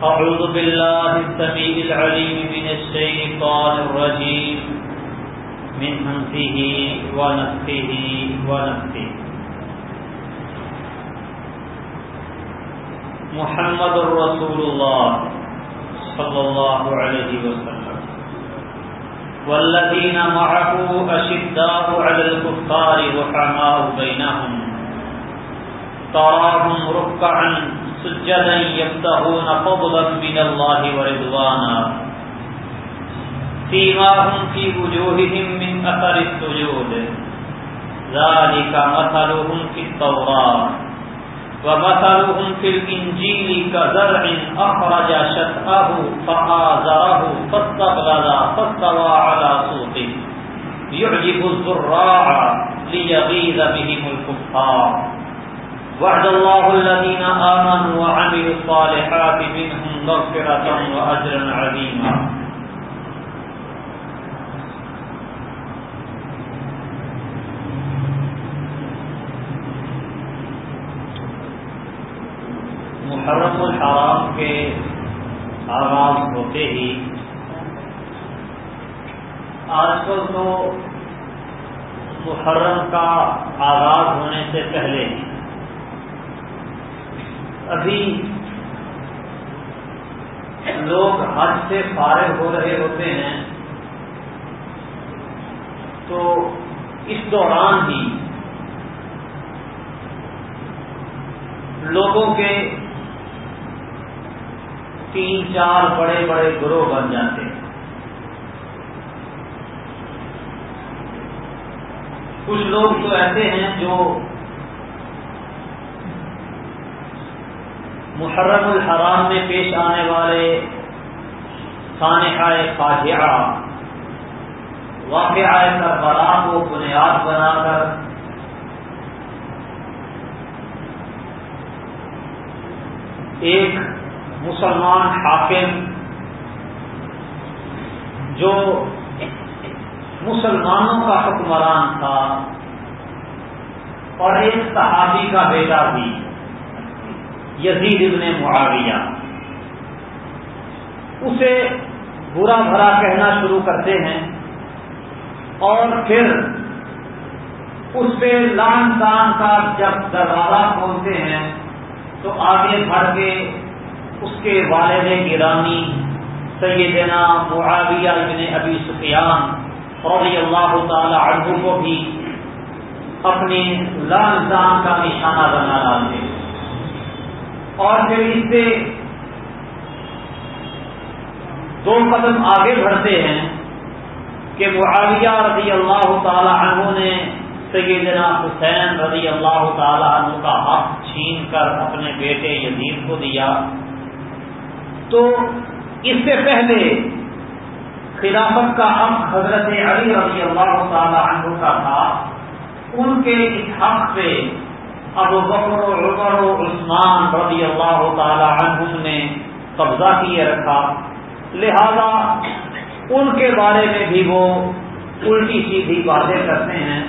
أعوذ بالله السميع العليم من الشيطان الرجيم. من همزه ونفخه ونفخه. محمد رسول الله صلى الله عليه وسلم. والذين معه أشداء على الكفار رحماء بينهم. تراهم ركعا سجدا يبتغون فضلا من الله ورضوانا. فيما هم في وجوههم من أثر السجود. ذلك مثلهم في التوراة. ومثلهم في الإنجيل كزرع أخرج شتأه فآزره فاستغلظ فاستوى على سوقه يعجب الزراع ليغيظ بهم الكفار. وعد الله الذين آمنوا وعملوا الصالحات منهم مغفرة وأجرا عظيما. محرم الحرام کے آغاز ہوتے ہی آج کل تو محرم کا آغاز ہونے سے پہلے ہی ابھی لوگ حج سے فارغ ہو رہے ہوتے ہیں، تو اس دوران ہی لوگوں کے تین چار بڑے بڑے گروہ بن جاتے ہیں۔ کچھ لوگ تو ایسے ہیں جو محرم الحرام میں پیش آنے والے خانقہ فاجعہ واقعہ کربلا کو بنیاد بنا کر ایک مسلمان حاکم جو مسلمانوں کا حکمران تھا اور ایک صحابی کا بیٹا بھی۔ یزید ابن معاویہ۔ اسے برا بھرا کہنا شروع کرتے ہیں اور پھر اس پہ لان تان کا جب دروازہ کھولتے ہیں تو آگے بڑھ کے اس کے والد گرامی سیدنا معاویہ ابن ابی سفیان رضی اللہ تعالی عنہ کو بھی اپنی لان تان کا نشانہ بنا ڈالتے ہیں۔ اور پھر اس سے دو قدم آگے بڑھتے ہیں کہ معاویہ رضی اللہ تعالی عنہ نے سیدنا حسین رضی اللہ تعالی عنہ کا حق چھین کر اپنے بیٹے یزید کو دیا۔ تو اس سے پہلے خلافت کا حق حضرت علی رضی اللہ تعالی عنہ کا تھا۔ ان کے اس حق پہ ابو بکر و عمر و عثمان رضی اللہ تعالی عنہ نے قبضہ کیے رکھا۔ لہذا ان کے بارے میں بھی وہ الٹی سیدھی باتیں کرتے ہیں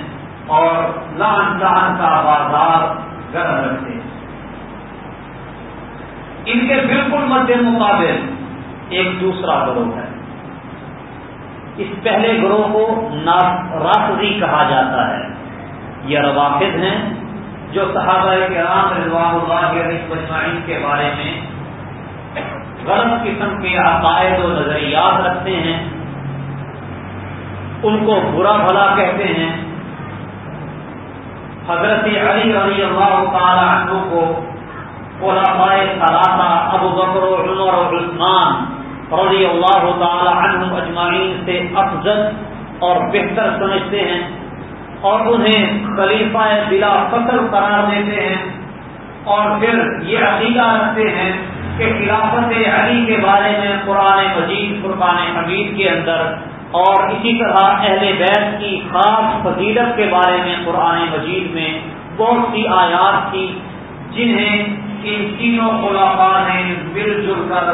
اور لان تان کا بازار گرم رکھتے ہیں۔ ان کے بالکل مد مقابل ایک دوسرا گروہ ہے۔ اس پہلے گروہ کو رافضی کہا جاتا ہے۔ یہ روافظ ہیں۔ جو صحابہ کرام رضوان اللہ علیہ کے بارے میں غلط قسم کے عقائد و نظریات رکھتے ہیں، ان کو برا بھلا کہتے ہیں۔ حضرت علی رضی اللہ تعالی عنہ کو علماء ثلاثہ، ابو بکر و عمر و عثمان رضی اللہ تعالی عنہ اجمعین سے افضل اور بہتر سمجھتے ہیں۔ اور انہیں خلیفہ بلا فصل قرار دیتے ہیں۔ اور پھر یہ عقیدہ رکھتے ہیں کہ خلافت علی کے بارے میں قرآن مجید، قربان حمید کے اندر اور اسی طرح اہل بیت کی خاص فضیلت کے بارے میں قرآن مجید میں بہت سی آیات تھی جنہیں ان تینوں خلافا نے مل جل کر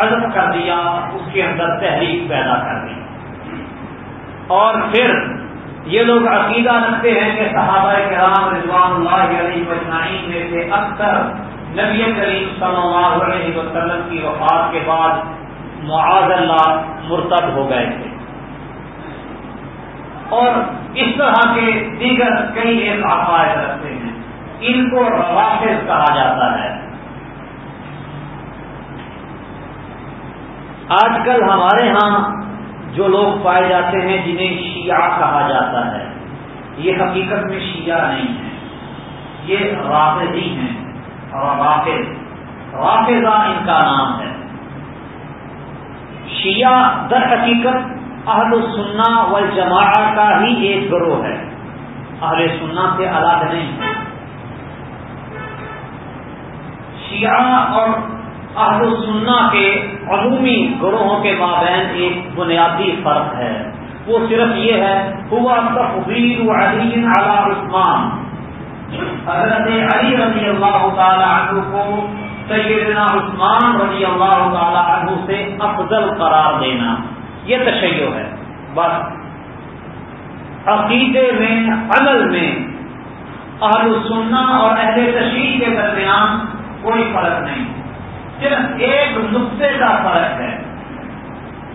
حضرت کر دیا، اس کے اندر تحریک پیدا کر دی۔ اور پھر یہ لوگ عقیدہ رکھتے ہیں کہ صحابہ کرام رضوان اللہ علیہ مجمعین میں سے اکثر نبی کریم صلی اللہ علیہ وسلم کی وفات کے بعد معاذ اللہ مرتب ہو گئے تھے۔ اور اس طرح کے دیگر کئی ایک عقائد رکھتے ہیں۔ ان کو روافظ کہا جاتا ہے۔ آج کل ہمارے ہاں جو لوگ پائے جاتے ہیں جنہیں شیعہ کہا جاتا ہے۔ یہ حقیقت میں شیعہ نہیں ہے۔ یہ رافضی ہیں رافظ رافضہ ان کا نام ہے۔ شیعہ در حقیقت اہل السنہ والجماع کا ہی ایک گروہ ہے۔ اہل سننا سے الگ نہیں۔ ہے شیعہ اور اہل السنہ کے عمومی گروہوں کے مابین ایک بنیادی فرق ہے۔ وہ صرف یہ ہے، ہوا تفویر علی علی عثمان۔ حضرت علی رضی اللہ تعالی عنہ کو سیدنا عثمان رضی اللہ تعالی عنہ سے افضل قرار دینا۔ یہ تشیع ہے۔ بس۔ عقیدے میں، عمل میں اہل سننا اور اہل تشریح کے درمیان کوئی فرق نہیں۔ صرف ایک نقطے کا فرق ہے۔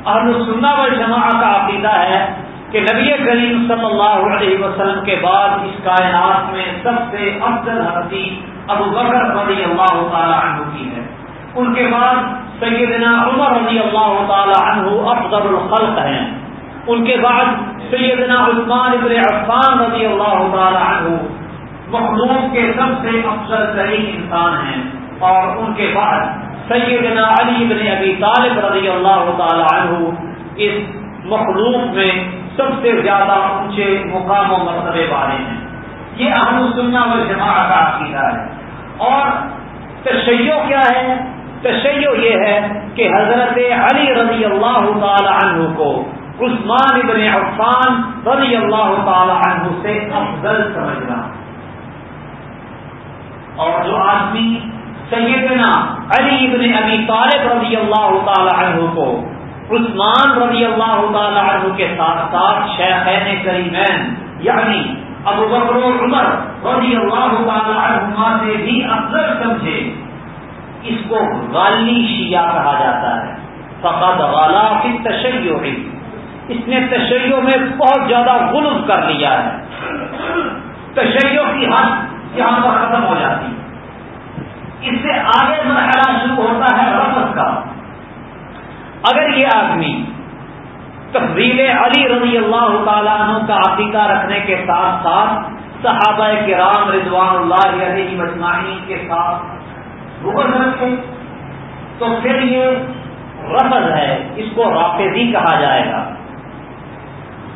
اہل سننا و جماع کا عقیدہ ہے کہ نبی کریم صلی اللہ علیہ وسلم کے بعد اس کائنات میں سب سے افضل حدی ابو بکر رضی اللہ تعالی عنہ کی ہے۔ ان کے بعد سیدنا عمر رضی اللہ تعالی عنہ افضل الخلق ہیں۔ ان کے بعد سیدنا عثمان ابن عفان رضی اللہ تعالی عنہ مخلوق کے سب سے افضل ترین انسان ہیں۔ اور ان کے بعد سیدنا علی ابن ابی طالب رضی اللہ تعالی عنہ اس مخلوق میں سب سے زیادہ اونچے مقام و مرتبے والے ہیں۔ یہ اہم سننا و جماع کا عقیدہ ہے۔ اور تشیع کیا ہے؟ تشیع یہ ہے کہ حضرت علی رضی اللہ تعالی عنہ کو عثمان ابن عفان رضی اللہ تعالی عنہ سے افضل سمجھنا۔ اور جو آدمی سیدنا علی ابن ابی طالب رضی اللہ تعالی عنہ کو، عثمان رضی اللہ تعالی عنہ کے ساتھ ساتھ شیخین کریمین یعنی ابو بکر عمر رضی اللہ تعالی عنہما سے بھی افضل سمجھے۔ اس کو غالی شیعہ کہا جاتا ہے۔ فقط والا کی تشریح اس نے تشریحوں میں بہت زیادہ غلط کر لیا ہے۔ تشریح کی حد یہاں پر ختم ہو جاتی ہے۔ اس سے آگے مرحلہ شروع ہوتا ہے رفت کا۔ اگر یہ آدمی تفضیل علی رضی اللہ تعالیٰ عنہ کا عقیقہ رکھنے کے ساتھ ساتھ صحابہ کرام رضوان اللہ علیہ مجمعین کے ساتھ رکھے، تو پھر یہ رفض ہے، اس کو رافضی کہا جائے گا۔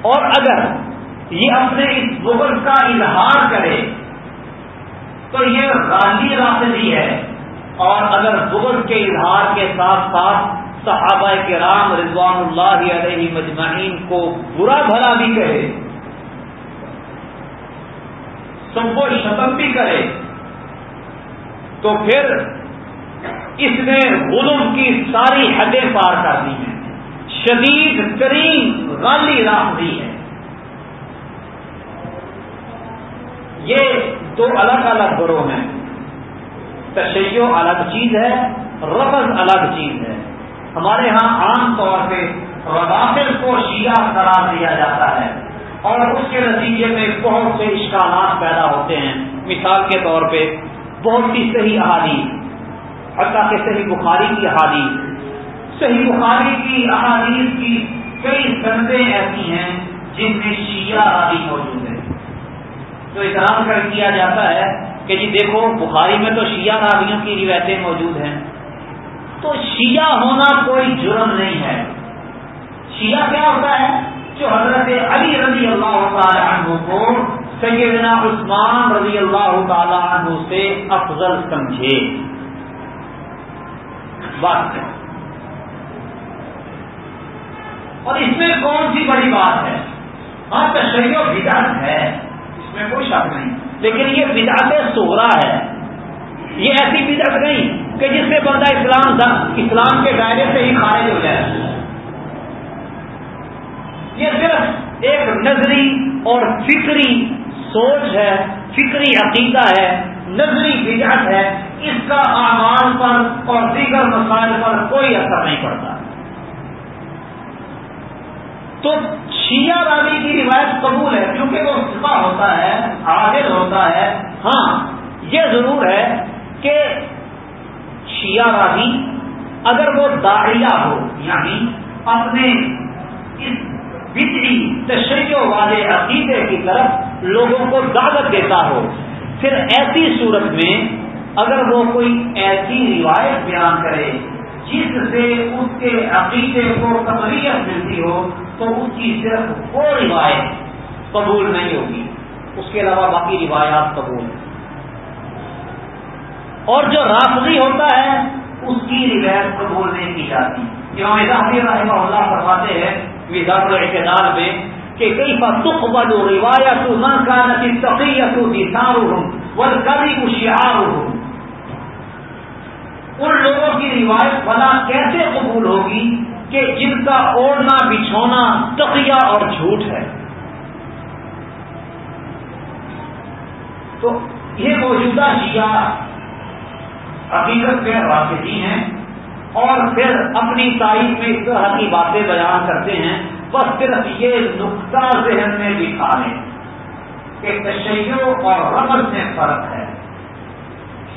اور اگر یہ اپنے اس بغض کا اظہار کرے تو یہ غالی رافضی ہے۔ اور اگر بغض کے اظہار کے ساتھ ساتھ صحابہ کے رام رضوان اللہ علیہ مجمعین کو برا بھلا بھی کہے سب کو شتم بھی کرے، تو پھر اس نے غلوم کی ساری حدیں پار کر دی ہیں۔ شدید ترین غالی رافضی ہے۔ یہ دو الگ الگ گروہ ہیں۔ تشیع الگ چیز ہے، رفض الگ چیز ہے۔ ہمارے ہاں عام طور پہ ربافل کو شیعہ قرار دیا جاتا ہے اور اس کے نتیجے میں بہت سے اشکالات پیدا ہوتے ہیں۔ مثال کے طور پہ بہت سی صحیح احادیث، حتیٰ کہ صحیح بخاری کی احادیث۔ صحیح بخاری کی احادیث کی کئی سندیں ایسی ہیں جن میں شیعہ راوی موجود ہے تو اکرام کر کیا جاتا ہے کہ جی دیکھو، بخاری میں تو شیعہ راویوں کی روایتیں موجود ہیں۔ تو شیعہ ہونا کوئی جرم نہیں ہے۔ شیعہ کیا ہوتا ہے؟ جو حضرت علی رضی اللہ تعالی عنہ کو سیدنا عثمان رضی اللہ تعالی عنہ سے افضل سمجھے۔ بات اور اس میں کون سی بڑی بات ہے؟ ہاں تشریح بدعت ہے۔ میں کوئی شک نہیں۔ لیکن یہ بدعت سہرا ہے۔ یہ ایسی بدعت نہیں کہ جس سے بندہ اسلام اسلام کے دائرے سے ہی خارج ہو جائے۔ یہ صرف ایک نظری اور فکری سوچ ہے، فکری عقیدہ ہے، نظری بدعت ہے۔ اس کا اعمال پر اور دیگر مسائل پر کوئی اثر نہیں پڑتا۔ تو شیعہ راوی کی روایت قبول ہے، کیونکہ وہ سفا ہوتا ہے، عادل ہوتا ہے۔ ہاں یہ ضرور ہے کہ شیعہ راوی اگر وہ داڑیا ہو یعنی اپنے اس بجلی تشریح والے عقیدے کی طرف لوگوں کو دعوت دیتا ہو، پھر ایسی صورت میں اگر وہ کوئی ایسی روایت بیان کرے جس سے اس کے عقیدے کو قبلیت ملتی ہو، تو اس کی صرف وہ روایت قبول نہیں ہوگی۔ اس کے علاوہ باقی روایات قبول اور جو رافضی ہوتا ہے، اس کی روایت قبول نہیں کی جاتی۔ امام رحمہ اللہ فرماتے ہیں وزار الاعتدال میں، کہ کئی فتخ بلو روایت من كانت التقیت دثارهم والکذب شعارهم؟ ان لوگوں کی روایت بلا کیسے قبول ہوگی کہ جن کا اوڑھنا بچھونا تقیہ اور جھوٹ ہے؟ تو یہ موجودہ شیعہ حقیقت میں راسدی ہیں اور پھر اپنی تاریخ میں اس طرح کی باتیں بیان کرتے ہیں، بس صرف یہ نقطہ ذہن میں دکھا لیں کہ تشیعوں اور رمض میں فرق ہے۔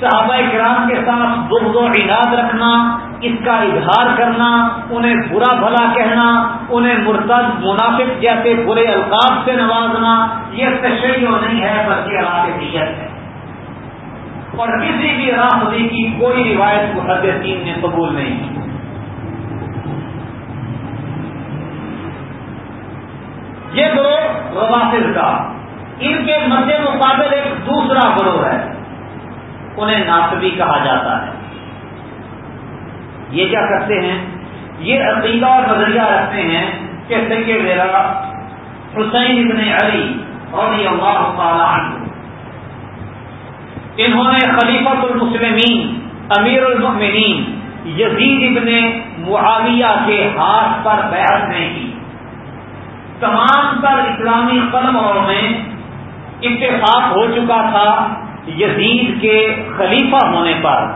صحابہ کرام کے ساتھ بغض و عناد رکھنا، اس کا اظہار کرنا، انہیں برا بھلا کہنا، انہیں مرتد منافق جیسے برے القاب سے نوازنا، یہ تشیع نہیں ہے، بلکہ رافضیت ہے۔ اور کسی بھی رافضی کی کوئی روایت محدثین نے قبول نہیں کی۔ یہ گروہ روافظ کا ان کے مد مقابل ایک دوسرا گروہ ہے۔ انہیں ناصبی کہا جاتا ہے۔ یہ کیا کرتے ہیں؟ یہ عقیدہ اور نظریہ رکھتے ہیں کہ سنگے میرا حسین ابن علی اور اللہ تعالی عنہ۔ انہوں نے خلیفت المسلمین، امیر المؤمنین یزید ابن معاویہ کے ہاتھ پر بحث نہیں کی۔ تمام تر اسلامی قلموں میں اتفاق ہو چکا تھا۔ یزید کے خلیفہ ہونے پر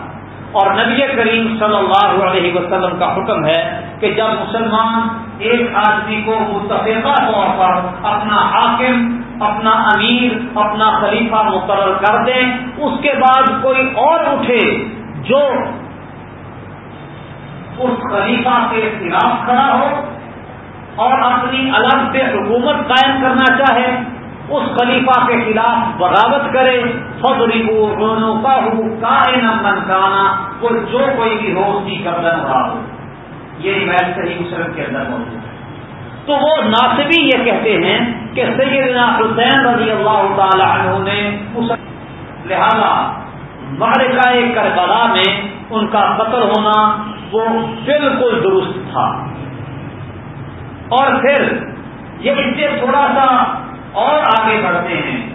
اور نبی کریم صلی اللہ علیہ وسلم کا حکم ہے کہ جب مسلمان ایک آدمی کو متفقہ طور پر اپنا حاکم، اپنا امیر، اپنا خلیفہ مقرر کر دیں اس کے بعد کوئی اور اٹھے جو اس خلیفہ کے خلاف کھڑا ہو اور اپنی الگ سے حکومت قائم کرنا چاہے اس خلیفہ کے خلاف بغاوت کرے. فضری دونوں کا ہو منکانا وہ جو کوئی بھی ہو اس کی گردن اڑا ہو یہ روایت صحیح مسلم کے اندر موجود ہے. تو وہ ناصبی یہ کہتے ہیں کہ سیدنا حسین رضی اللہ تعالی عنہ نے لہذا مہرکا کربلا میں ان کا قتل ہونا وہ بالکل درست تھا. اور پھر یہ اس سے تھوڑا سا اور آگے بڑھتے ہیں۔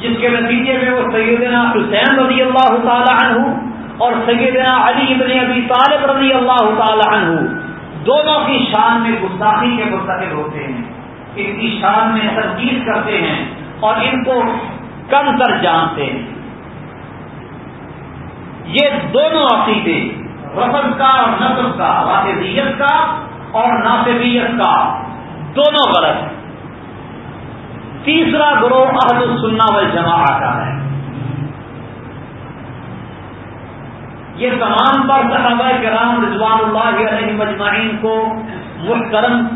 جس کے نتیجے میں وہ سیدنا حسین رضی اللہ تعالی عنہ اور سیدنا علی ابن ابی طالب رضی اللہ تعالی عنہ دونوں کی شان میں گستاخی کے منتقل ہوتے ہیں۔ ان کی شان میں تنقید کرتے ہیں اور ان کو کم تر جانتے ہیں۔ یہ دونوں عقیدے رفظ کا اور نصب کا، واقعیت کا اور ناصبیت کا، دونوں غلط ہیں۔ تیسرا گروہ اہل السنہ والجماع کا ہے۔ یہ تمام پر صحابہ کرام رضوان اللہ علیہ مجمعین کو محترم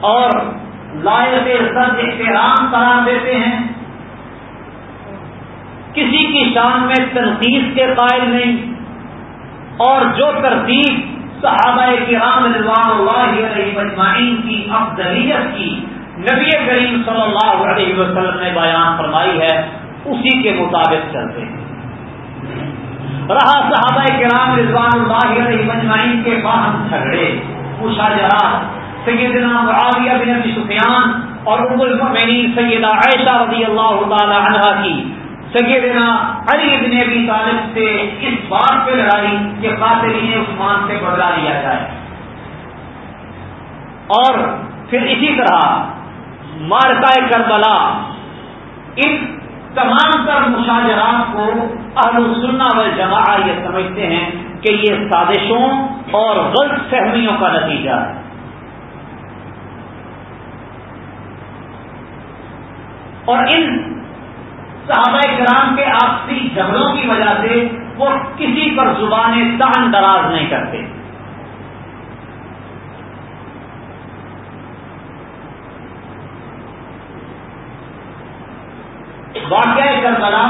اور لائق سد احترام قرار دیتے ہیں۔ کسی کی شان میں تنقید کے قائل نہیں اور جو ترتیب صحابہ کرام رضوان اللہ علیہ مجمعین کی افضلیت کی نبی کریم صلی اللہ علیہ وسلم نے بیان فرمائی ہے، اسی کے مطابق چلتے ہیں۔ رہا صحابہ کرام رضوان اللہ علیہ مجمعین کے باہم جھگڑے، پوچھا جرا سیدنا معاویہ بن ابی سفیان اور ام المؤمنین سیدہ عائشہ رضی اللہ تعالی عنہ کی سیدنا علی بن ابی طالب سے اس بات پہ لڑائی کہ قاتلین عثمان سے بدلا لیا جائے۔ اور پھر اسی طرح مارکا کربلا ان تمام تر مشاجرات کو اہل السنہ و جماع یہ سمجھتے ہیں کہ یہ سازشوں اور غلط فہمیوں کا نتیجہ ہے۔ اور ان صحابہ کرام کے آپسی جھگڑوں کی وجہ سے وہ کسی پر زبانیں تان دراز نہیں کرتے۔ واقعہ کربلا،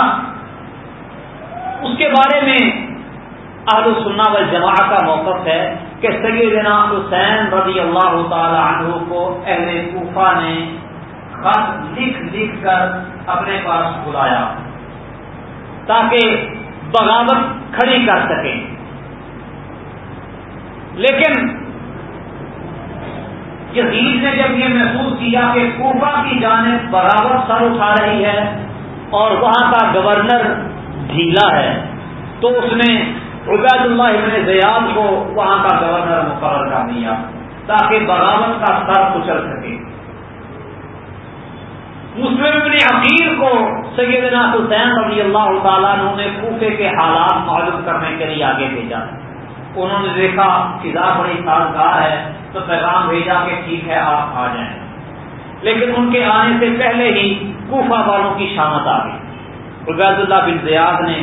اس کے بارے میں اہل سننا و جماع کا موقف ہے کہ سیدنا حسین رضی اللہ تعالی عنہ کو اہل کوفہ نے خط لکھ لکھ کر اپنے پاس بلایا تاکہ بغاوت کھڑی کر سکیں۔ لیکن یزید نے جب یہ محسوس کیا کہ کوفہ کی جانب بغاوت سر اٹھا رہی ہے اور وہاں کا گورنر ڈھیلا ہے تو اس نے عبید اللہ ابن زیاد کو وہاں کا گورنر مقرر کر دیا تاکہ بغاوت کا سر کچل سکے۔ مسلم ابن عقیر کو سیدنا حسین رضی اللہ تعالیٰ نے کوفے کے حالات معلوم کرنے کے لیے آگے بھیجا۔ انہوں نے دیکھا فضا بڑی سازگار ہے تو پیغام بھیجا کہ ٹھیک ہے، آپ آ جائیں۔ لیکن ان کے آنے سے پہلے ہی کوفہ والوں کی شامت آ گئی۔ عبید اللہ بن زیاد نے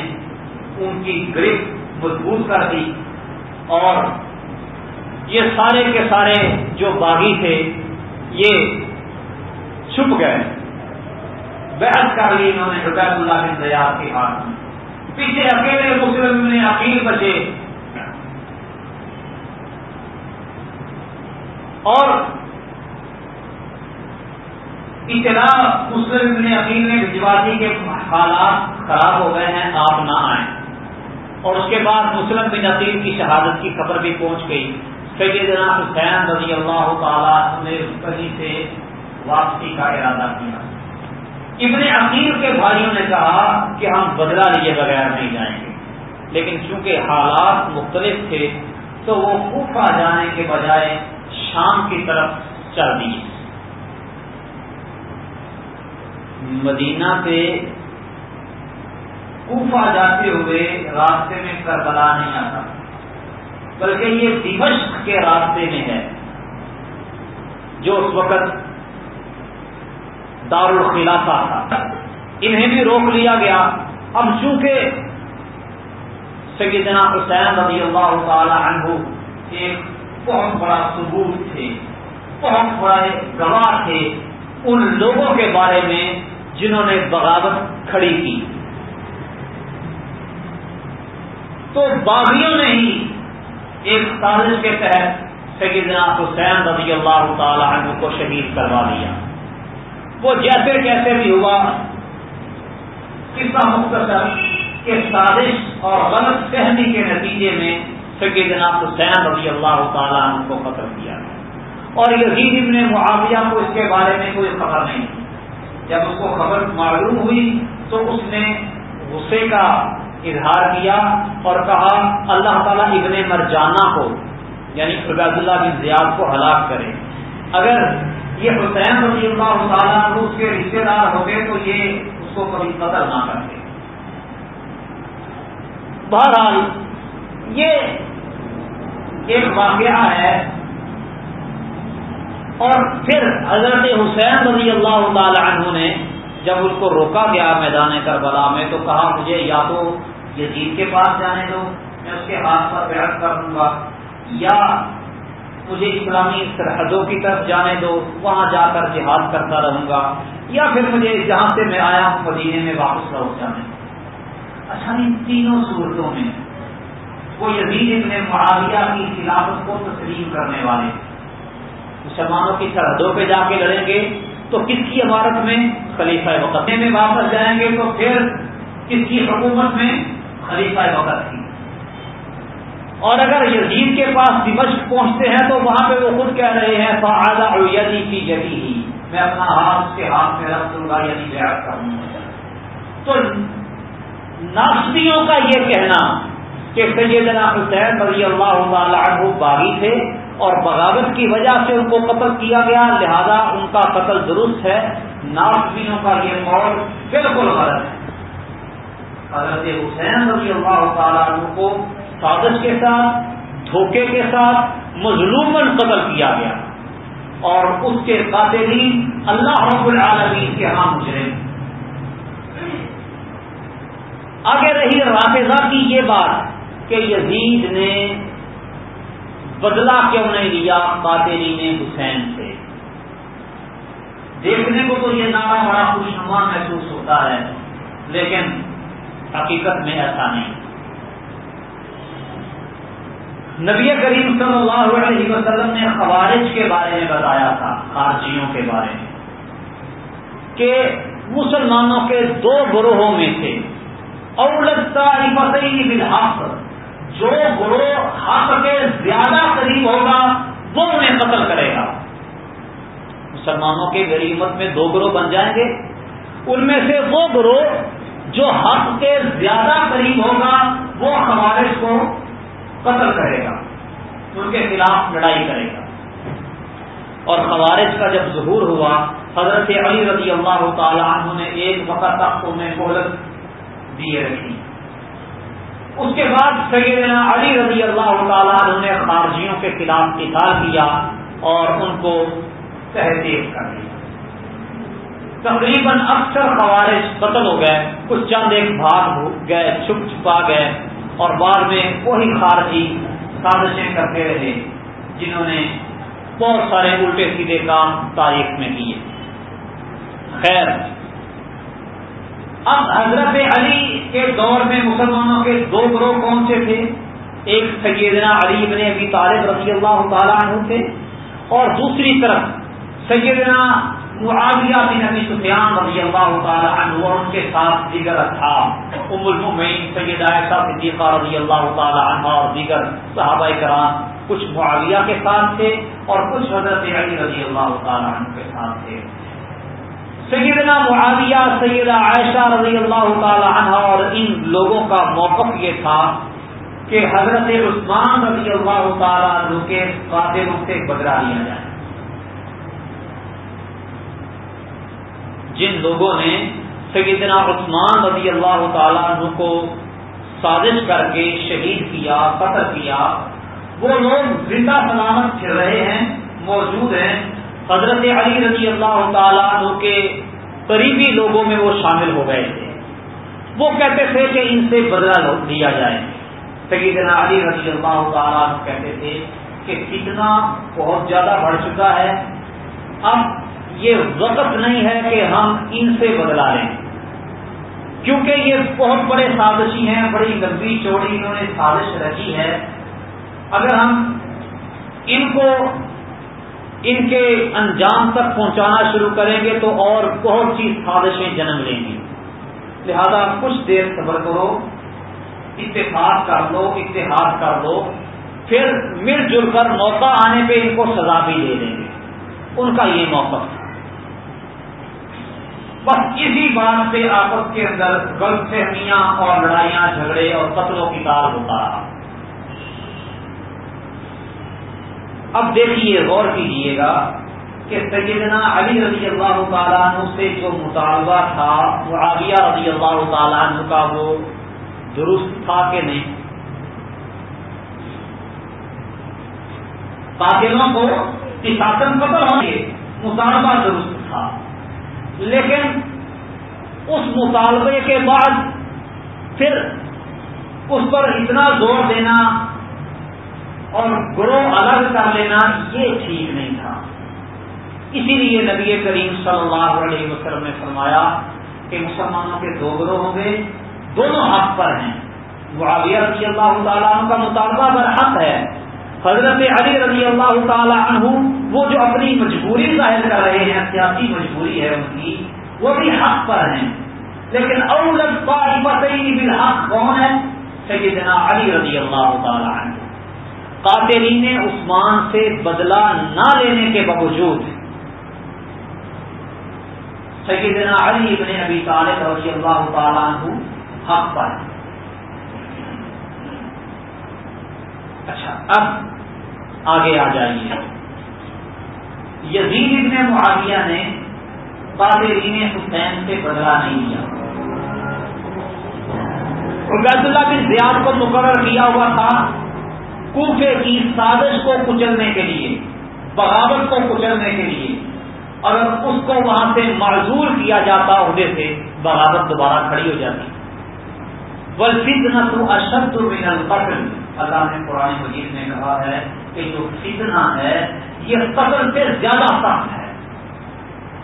ان کی گرفت مضبوط کر دی اور یہ سارے کے سارے جو باغی تھے، یہ چھپ گئے۔ بحث کر لی انہوں نے عبید اللہ بن زیاد کے ہاتھ میں۔ پیچھے اکیلے مسلم نے عقیل بچے۔ اور اطلاع مسلم ابن عقیل نے بھجوا دی کہ حالات خراب ہو گئے ہیں، آپ نہ آئیں۔ اور اس کے بعد مسلم بن عقیل کی شہادت کی خبر بھی پہنچ گئی۔ سیدنا حسین رضی اللہ تعالیٰ نے کہیں سے واپسی کا ارادہ کیا۔ ابن عقیل کے بھائیوں نے کہا کہ ہم بدلا لیے بغیر نہیں جائیں گے۔ لیکن چونکہ حالات مختلف تھے، تو وہ کوفہ جانے کے بجائے شام کی طرف چل دیے۔ مدینہ سے کوفہ جاتے ہوئے راستے میں کربلا نہیں آتا۔ بلکہ یہ دمشق کے راستے میں ہے، جو اس وقت دار الخلافہ تھا۔ انہیں بھی روک لیا گیا۔ اب چونکہ سیدنا حسین رضی اللہ تعالی عنہ ایک بہت بڑا ثبوت تھے، بہت بڑے گواہ تھے، ان لوگوں کے بارے میں جنہوں نے بغاوت کھڑی کی۔ تو باغیوں نے ہی ایک سازش کے تحت سیدنا حسین رضی اللہ تعالی عنہ کو شہید کروا دیا۔ وہ جیسے کیسے بھی ہوا، قصہ مختصر کہ سازش اور غلط فہمی کے نتیجے میں سیدنا حسین رضی اللہ تعالیٰ عنہ کو قتل کیا اور یزید ابن معاویہ کو اس کے بارے میں کوئی خبر نہیں۔ جب اس کو خبر معلوم ہوئی تو اس نے غصے کا اظہار کیا اور کہا، اللہ تعالیٰ ابن مرجانہ کو یعنی عبید اللہ بن زیاد کو ہلاک کرے۔ اگر یہ حسین رضی اللہ تعالیٰ کو اس کے رشتے دار ہوتے تو یہ اس کو کبھی قتل نہ کرتے۔ بہرحال، یہ ایک واقعہ ہے اور پھر حضرت حسین رضی اللہ تعالی عنہ نے جب اس کو روکا گیا میدان کربلا میں تو کہا مجھے یا تو یزید کے پاس جانے دو، میں اس کے ہاتھ پر بحث کر دوں گا۔ یا مجھے اسلامی سرحدوں کی طرف جانے دو، وہاں جا کر جہاد کرتا رہوں گا۔ یا پھر مجھے جہاں سے میں آیا ہوں، مدینے میں واپس لوٹ جانے۔ اچھا ان تینوں صورتوں میں وہ یزید ابن معاویہ کی خلافت کو تسلیم کرنے والے مسلمانوں کی سرحدوں پہ جا کے لڑیں گے تو کس کی عمارت میں خلیفہ وقت میں واپس جائیں گے تو پھر کس کی حکومت میں خلیفہ وقت کی؟ اور اگر یزید کے پاس دمشق پہنچتے ہیں تو وہاں پہ وہ خود کہہ رہے ہیں فعادہ یدی کی جگی ہی میں اپنا ہاتھ اس کے ہاتھ میں رکھ دوں گا یعنی بیعت کروں گا۔ تو ناسبیوں کا یہ کہنا کہ سیدنا حسین رضی اللہ تعالی عنہ باغی تھے۔ اور بغاوت کی وجہ سے ان کو قتل کیا گیا، لہذا ان کا قتل درست ہے۔ ناسبینوں کا یہ قول بالکل غلط ہے۔ حضرت حسین رضی اللہ تعالیٰ عنہ کو سازش کے ساتھ، دھوکے کے ساتھ مظلومن قتل کیا گیا۔ اور اس کے قاتلین اللہ رب العالمین کے ہاں مجرم۔ آگے رہی رافضہ کی یہ بات کہ یزید نے بدلہ کیوں نہیں لیا؟ قاتلین حسین سے۔ دیکھنے کو تو یہ نعرہ بڑا خوشنما محسوس ہوتا ہے، لیکن حقیقت میں ایسا نہیں۔ نبی کریم صلی اللہ علیہ وسلم نے خوارج کے بارے میں بتایا تھا، خارجیوں کے بارے میں، کہ مسلمانوں کے دو گروہوں میں سے اولتا بالحق جو گروہ حق کے زیادہ قریب ہوگا، وہ انہیں قتل کرے گا۔ مسلمانوں کے غریبت میں دو گروہ بن جائیں گے۔ ان میں سے وہ گروہ جو حق کے زیادہ قریب ہوگا، وہ خوارج کو قتل کرے گا۔ ان کے خلاف لڑائی کرے گا۔ اور خوارج کا جب ظہور ہوا، حضرت علی رضی اللہ تعالیٰ عنہ نے ایک وقت تک انہیں مہلت دیے رکھی۔ اس کے بعد سیدنا علی رضی اللہ تعالیٰ نے خارجیوں کے خلاف قتال کیا اور ان کو تحریر کر دیا۔ تقریباً اکثر خوارج قتل ہو گئے، کچھ چند ایک بھاگ گئے، چھپ چھپا گئے اور بعد میں وہی خارجی سازشیں کرتے رہے جنہوں نے بہت سارے الٹے سیدھے کام تاریخ میں کیے۔ خیر اب حضرت علی کے دور میں مسلمانوں کے دو گروہ کون سے تھے؟ ایک سیدنا علی ابن ابی طالب رضی اللہ تعالیٰ عنہ تھے اور دوسری طرف سیدنا معاویہ بن ابی سفیان رضی اللہ تعالی عنہ اور ان کے ساتھ دیگر اصحاب ام المؤمنین سید عائشہ صدیقہ رضی اللہ تعالی عنہ اور دیگر صحابہ کرام کچھ معاویہ کے ساتھ تھے اور کچھ حضرت علی رضی اللہ تعالی عنہ کے ساتھ تھے۔ سیدنا معاویہ سیدہ عائشہ رضی اللہ تعالی عنہ اور ان لوگوں کا موقف یہ تھا کہ حضرت عثمان رضی اللہ تعالی عنہ کے قاتلوں سے بدلا لیا جائے۔ جن لوگوں نے سیدنا عثمان رضی اللہ تعالیٰ عنہ کو سازش کر کے شہید کیا، قتل کیا، وہ لوگ زندہ سلامت پھر رہے ہیں، موجود ہیں۔ حضرت علی رضی اللہ تعالیٰ عنہ کے قریبی لوگوں میں وہ شامل ہو گئے تھے۔ وہ کہتے تھے کہ ان سے بدلا لیا جائے۔ سیدنا علی رضی اللہ تعالیٰ عنہ کہتے تھے کہ کتنا بہت زیادہ بڑھ چکا ہے۔ اب یہ وقت نہیں ہے کہ ہم ان سے بدلا لیں۔ کیونکہ یہ بہت بڑے سازشی ہیں، بڑی لمبی چوڑی انہوں نے سازش رکھی ہے۔ اگر ہم ان کو ان کے انجام تک پہنچانا شروع کریں گے تو اور بہت سی سازشیں جنم لیں گی۔ لہذا کچھ دیر صبر کرو، اتفاق کر لو، اتحاد کر لو، پھر مل جل کر موقع آنے پہ ان کو سزا بھی دے دیں گے۔ ان کا یہ موقع تھا بس اسی بات سے آپس کے اندر غلط فہمیاں اور لڑائیاں، جھگڑے اور قتلوں کی تار ہوتا رہا۔ اب دیکھیے، غور کیجیے گا کہ سیدنا علی رضی اللہ تعالیٰ عنہ سے جو مطالبہ تھا، معاویہ رضی اللہ تعالیٰ عنہ کا وہ درست تھا کہ نہیں؟ قاتلوں کو کساسن قتل ہوں گے مطالبہ درست تھا۔ لیکن اس مطالبے کے بعد پھر اس پر اتنا زور دینا اور گروہ الگ کر لینا یہ ٹھیک نہیں تھا۔ اسی لیے نبی کریم صلی اللہ علیہ وسلم نے فرمایا کہ مسلمانوں کے دو گروہ ہوں گے، دونوں حق پر ہیں۔ معاویہ رضی اللہ تعالیٰ عنہ کا مطالبہ برحق ہے، حضرت علی رضی اللہ تعالی عنہ، وہ جو اپنی مجبوری ظاہر کر رہے ہیں، سیاسی مجبوری ہے ان کی، وہ بھی حق پر ہیں۔ لیکن اولد بالحق کون ہے؟ سیدنا علی رضی اللہ تعالی عنہ۔ قاتلین عثمان سے بدلہ نہ لینے کے باوجود۔ سیدنا علی ابن ابی طالب رضی اللہ تعالیٰ عنہ حق پر۔ اچھا اب آگے آ جائیے۔ یزید ابن معاویہ نے قادرین حسین سے بدلا نہیں لیا۔ عبید اللہ بن زیاد کو مقرر کیا ہوا تھا۔ کوفے کی سازش کو کچلنے کے لیے، بغاوت کو کچلنے کے لیے، اگر اس کو وہاں سے معذور کیا جاتا عہدے سے بغاوت دوبارہ کھڑی ہو جاتی۔ فتنا تو اشد من القتل۔ اللہ نے قرآن مجید میں کہا ہے کہ جو فتنہ ہے، یہ قتل سے زیادہ سخت ہے۔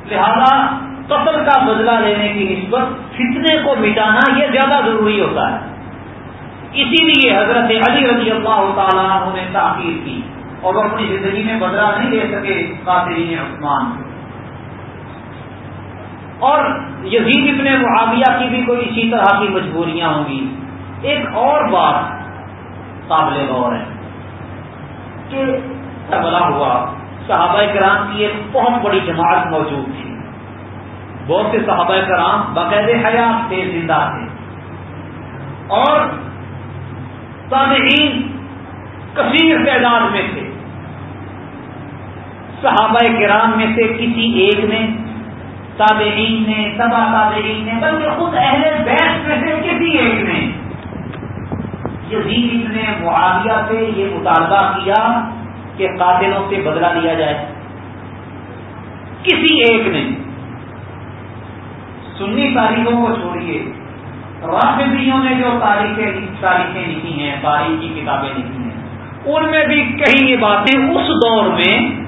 لہذا قتل کا بدلہ لینے کی نسبت فتنے کو مٹانا یہ زیادہ ضروری ہوتا ہے۔ اسی لیے حضرت علی رضی اللہ تعالیٰ نے تاخیر کی اور وہ اپنی زندگی میں بدلا نہیں لے سکے قاتلین عثمان اور یزید ابن معاویہ کی بھی کوئی اسی طرح کی مجبوریاں ہوں گی۔ ایک اور بات قابل غور ہے کہ بلا ہوا صحابہ کرام کی ایک بہت بڑی جماعت موجود تھی۔ بہت سے صحابہ کرام باقاعد حیات تھے زندہ تھے۔ اور تابعین کثیر تعداد میں تھے۔ صحابہ کرام میں سے کسی ایک نے، تابعین نے، سبا تابعین نے، بلکہ خود اہل بیس میں سے کسی ایک نے۔ یزید نے معاویہ سے یہ مطالبہ کیا کہ قاتلوں سے بدلہ لیا جائے۔ کسی ایک نے۔ سنی تاریخوں کو چھوڑیے۔ راشدریوں نے جو تاریخیں تاریخیں لکھی ہیں، تاریخ کی کتابیں لکھی ہیں، ان میں بھی کئی یہ باتیں اس دور میں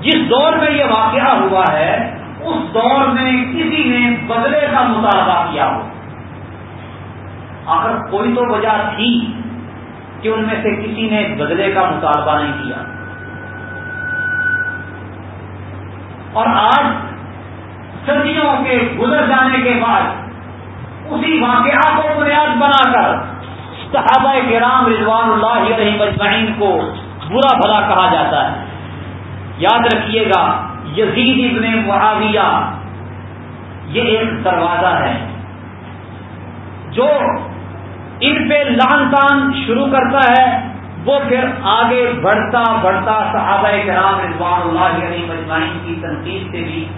جس دور میں یہ واقعہ ہوا ہے، اس دور میں کسی نے بدلے کا مطالبہ کیا ہو۔ اگر کوئی تو وجہ تھی کہ ان میں سے کسی نے بدلے کا مطالبہ نہیں کیا۔ اور آج صدیوں کے گزر جانے کے بعد اسی واقعہ کو بنیاد بنا کر صحابہ کرام رضوان اللہ علیہ مجمعین کو برا بھلا کہا جاتا ہے۔ یاد رکھیے گا، یزید ابن معاویہ، یہ ایک دروازہ ہے جو ان پہ لان تان شروع کرتا ہے۔ وہ پھر آگے بڑھتا بڑھتا صحابہ کرام رضوان اللہ علیہ مجمعین کی تنقید سے بھی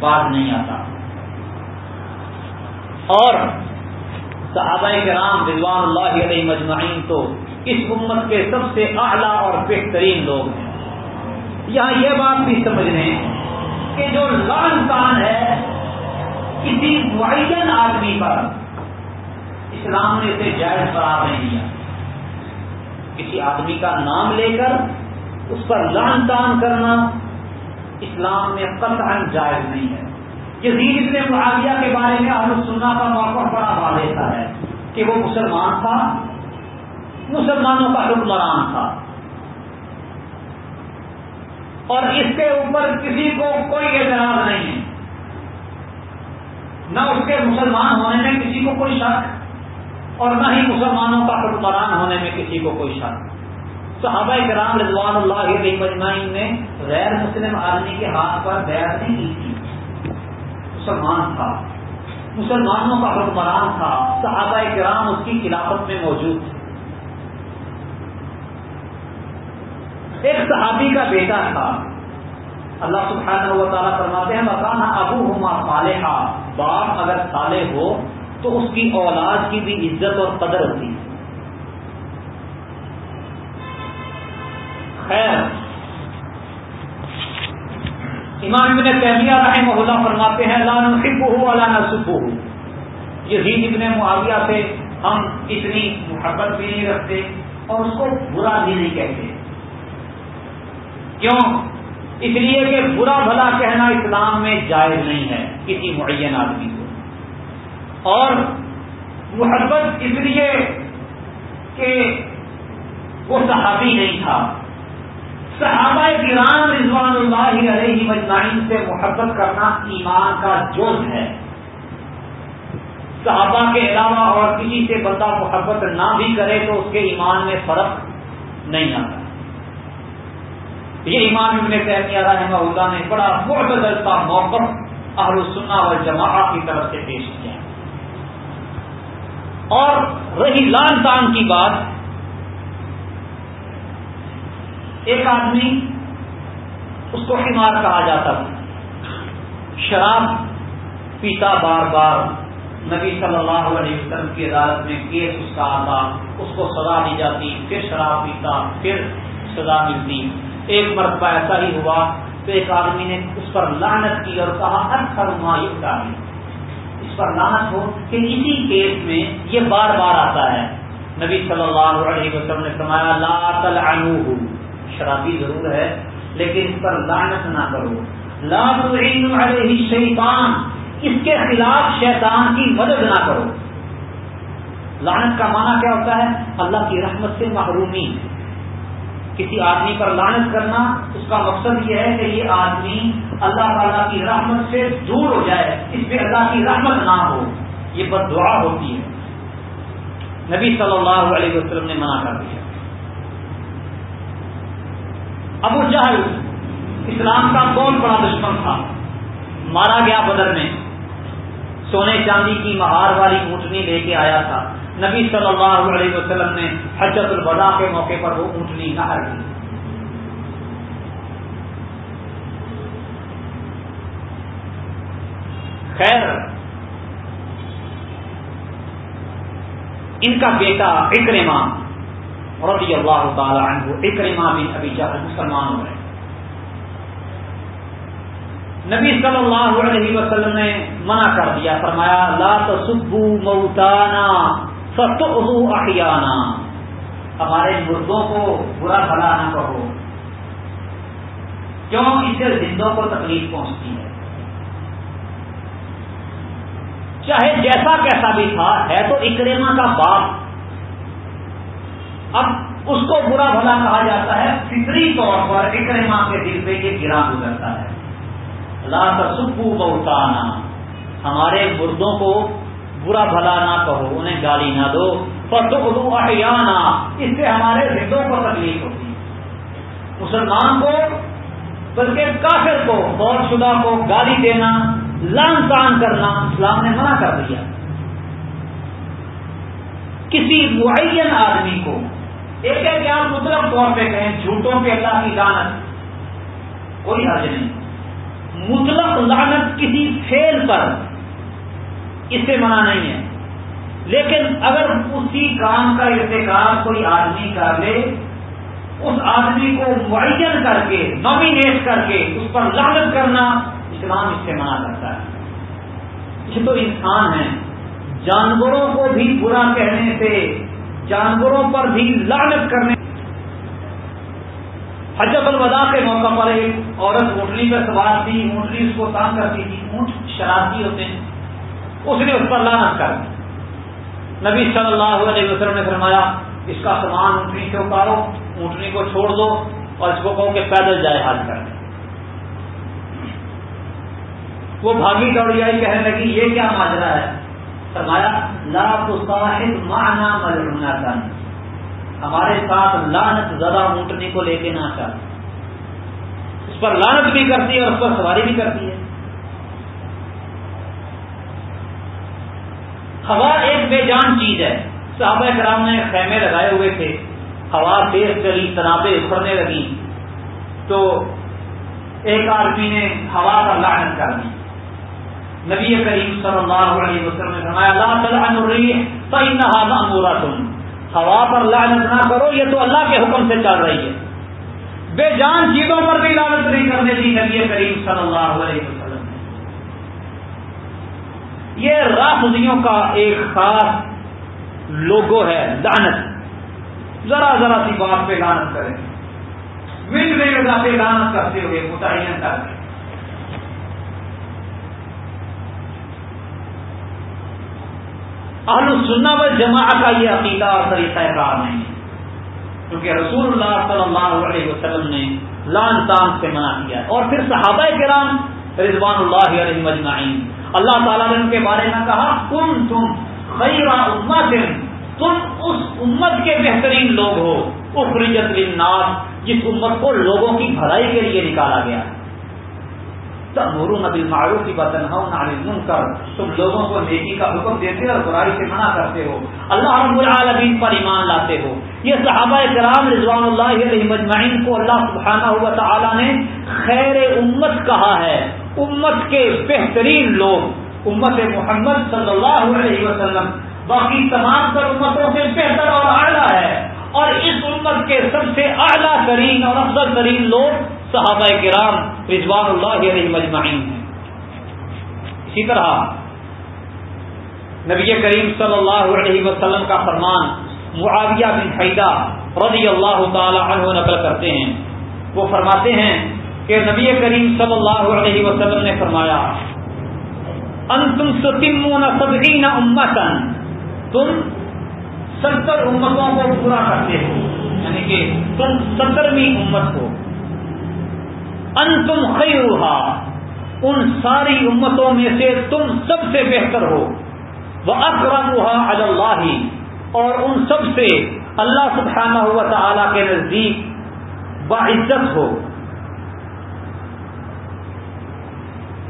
بات نہیں آتا۔ اور صحابہ کرام رضوان اللہ علیہ مجمعین تو اس امت کے سب سے اعلیٰ اور بہترین لوگ ہیں۔ یہاں یہ بات بھی سمجھ لیں کہ جو لان تان ہے، کسی معین آدمی پر اسلام نے اسے جائز قرار نہیں دیا۔ کسی آدمی کا نام لے کر اس پر لان تان کرنا اسلام میں قطعا جائز نہیں ہے۔ یہ نے معاویہ کے بارے میں اہل سننا کا موقع بڑا واضح ہے کہ وہ مسلمان تھا، مسلمانوں کا حکمران تھا۔ اور اس کے اوپر کسی کو کوئی اعتراض نہیں ہے۔ نہ اس کے مسلمان ہونے میں کسی کو کوئی شک، اور نہ ہی مسلمانوں کا حکمران ہونے میں کسی کو کوئی شک۔ صحابہ کرام رضوان اللہ علیہ مجمعین نے غیر مسلم آدمی کے ہاتھ پر بیعت نہیں کی۔ مسلمان تھا، مسلمانوں کا حکمران تھا، صحابہ کرام اس کی خلافت میں موجود تھے۔ ایک صحابی کا بیٹا تھا۔ اللہ سبحانہ و تعالیٰ فرماتے ہیں مکان ابو ہما صالحہ باپ اگر صالح ہو، تو اس کی اولاد کی بھی عزت اور قدر ہوتی۔ ہے خیر امام ابن تیمیہ رحمہ اللہ فرماتے ہیں لان سب ہو اللہ نصب ہو یہ ابن معاویہ سے ہم اتنی محبت بھی نہیں رکھتے اور اس کو برا بھی نہیں کہتے۔ کیوں؟ اس لیے کہ برا بھلا کہنا اسلام میں جائز نہیں ہے کسی معین آدمی کو۔ اور محبت اس لیے کہ وہ صحابی نہیں تھا۔ صحابہ کرام رضوان اللہ علیہ مجمعین سے محبت کرنا ایمان کا جز ہے۔ صحابہ کے علاوہ اور کسی سے بندہ محبت نہ بھی کرے تو اس کے ایمان میں فرق نہیں آتا۔ یہ امام ابن تیمیہ رحمہ اللہ نے بڑا معتدل کا موقف اہل السنہ والجماعہ کی طرف سے پیش کیا۔ اور رہی لان تان کی بات ایک آدمی اس کو حمار کہا جاتا تھا۔ شراب پیتا بار بار نبی صلی اللہ علیہ وسلم کی عدالت میں کیس اس کا آتا، اس کو سزا دی جاتی، پھر شراب پیتا، پھر سزا ملتی۔ ایک مرتبہ ایسا ہی ہوا تو ایک آدمی نے اس پر لانت کی اور کہا، اکثر مایوس اس پر لانت ہو کہ اسی کیس میں یہ بار بار آتا ہے۔ نبی صلی اللہ علیہ وسلم نے فرمایا، لا تلعنوه شرابی ضرور ہے، لیکن اس پر لعنت نہ کرو۔ لا تعینوا علیہ اس کے خلاف شیطان کی مدد نہ کرو۔ لانت کا معنی کیا ہوتا ہے؟ اللہ کی رحمت سے محرومی۔ کسی آدمی پر لانت کرنا، اس کا مقصد یہ ہے کہ یہ آدمی اللہ تعالیٰ کی رحمت سے دور ہو جائے، اس پہ اللہ کی رحمت نہ ہو۔ یہ بد دعا ہوتی ہے۔ نبی صلی اللہ علیہ وسلم نے منع کر دیا۔ ابو جہل اسلام کا بہت بڑا دشمن تھا؟ مارا گیا بدر میں۔ سونے چاندی کی مہار والی اونٹنی لے کے آیا تھا۔ نبی صلی اللہ علیہ وسلم نے حجت البدا کے موقع پر وہ اونٹنی نہر کی خیر، ان کا بیٹا اکرما رضی اللہ تعالی عنہ اکرما بھی ابھی جہاں مسلمان ہو رہے نبی صلی اللہ علیہ وسلم نے منع کر دیا، فرمایا، لا تصبو موتانا فتؤذو احیانا۔ ہمارے مردوں کو برا بھلا نہ کہو۔ کیوں؟ اس سے زندوں کو تکلیف پہنچتی ہے۔ چاہے جیسا کیسا بھی تھا، ہے تو اکریما کا باپ اب اس کو برا بھلا کہا جاتا ہے، فطری طور پر اکریما کے دل پہ یہ گرا گزرتا ہے۔ لا تصبو بہتانا ہمارے مردوں کو برا بھلا نہ کہو، انہیں گالی نہ دو۔ فتو احیانا اس سے ہمارے زندوں کو تکلیف ہوتی مسلمان کو، بلکہ کافر کو بہت شدہ کو گالی دینا لان تان کرنا، اسلام نے منع کر دیا۔ کسی معین آدمی کو ایک ہے کہ آپ مطلب طور پہ کہیں جھوٹوں کے اللہ کی لانت کوئی حرج نہیں۔ مطلق لعنت کسی فیل پر اس سے منع نہیں ہے۔ لیکن اگر اسی کام کا ارتکاب کوئی آدمی کر لے، اس آدمی کو معین کر کے نامینیٹ کر کے اس پر لعنت کرنا اسلام اس سے منع کرتا ہے۔ یہ تو انسان ہے۔ جانوروں کو بھی برا کہنے سے جانوروں پر بھی لعنت کرنے۔ حجت الوداع کے موقع پر ایک عورت اونٹنی پہ سوار تھی اونٹنی اس کو تانگ کرتی تھی، اونٹ شرارتی ہوتے ہیں۔ اس نے اس پر لانت کر نبی صلی اللہ علیہ وسلم نے فرمایا، اس کا سامان اونٹنی سے اتارو اونٹنی کو چھوڑ دو اور اس کو کہو کہ پیدل جائے حال کر۔ وہ بھاگی دوڑی آئی، کہنے لگی، یہ کیا ماجرا ہے؟ فرمایا، لا صاحب مانا مجرنا کرنا ہمارے ساتھ لانت زدہ اونٹنی کو لے کے نہ چاہتے اس پر لانت بھی کرتی ہے اور اس پر سواری بھی کرتی ہے۔ ہوا ایک بے جان چیز ہے۔ صحابہ کرام نے خیمے لگائے ہوئے تھے۔ ہوا تیز چلی تنابیں اکھڑنے لگی تو ایک آدمی نے ہوا پر لانت کر دی۔ نبی کریم صلی اللہ علیہ وسلم نے فرمایا، لا تلعن الریح فإنها ہوا پر لعنت نہ کرو، یہ تو اللہ کے حکم سے چل رہی ہے۔ بے جان چیزوں پر بھی لعنت نہیں کرنے دی نبی کریم صلی اللہ علیہ وسلم یہ رافضیوں کا ایک خاص لوگو ہے، لعنت۔ ذرا ذرا سی بات پہ لعنت کریں۔ منٹ میں پہ لعنت کرتے ہوئے متعین کرتے اہل سننا و جماع کا یہ عقیدہ اور طریقہ کار نہیں ہے۔ کیونکہ رسول اللہ صلی اللہ علیہ وسلم نے لان تان سے منع کیا۔ اور پھر صحابہ کرام رضوان اللہ علیہ مجمعین اللہ تعالیٰ نے ان کے بارے میں کہا تم تم خیر امت، تم اس امت کے بہترین لوگ ہو۔ اخرجت للناس، جس امت کو لوگوں کی بھلائی کے لیے نکالا گیا۔ ہے نبی معروف کی بات کر تم لوگوں کو نیکی کا حکم دیتے اور برائی سے منع کرتے ہو۔ اللہ رب العالمین پر ایمان لاتے ہو۔ یہ صحابہ کرام رضوان اللہ علیہ مجمعین کو اللہ سبحانہ ہوا تعالیٰ نے خیر امت کہا ہے۔ امت کے بہترین لوگ۔ امت محمد صلی اللہ علیہ وسلم۔ باقی تمام تر امتوں سے بہتر اور اعلیٰ ہے۔ اور اس امت کے سب سے اعلیٰ ترین اور افضل ترین لوگ صحابہ کرام رضوان اللہ علیہ مجمعین ہیں۔ اسی طرح نبی کریم صلی اللہ علیہ وسلم کا فرمان معاویہ بن حیدہ رضی اللہ تعالی عنہ نقل کرتے ہیں۔ وہ فرماتے ہیں کہ نبی کریم صلی اللہ علیہ وسلم نے فرمایا، انتم ستمون سبعین امتن تم ستر امتوں کو پورا کرتے ہو یعنی کہ تم سترویں امت ہو۔ انتم خیرها ان ساری امتوں میں سے تم سب سے بہتر ہو۔ وہ اکرم اللہ اور ان سب سے اللہ سبحانہ ہوا تعالی کے نزدیک باعزت ہو۔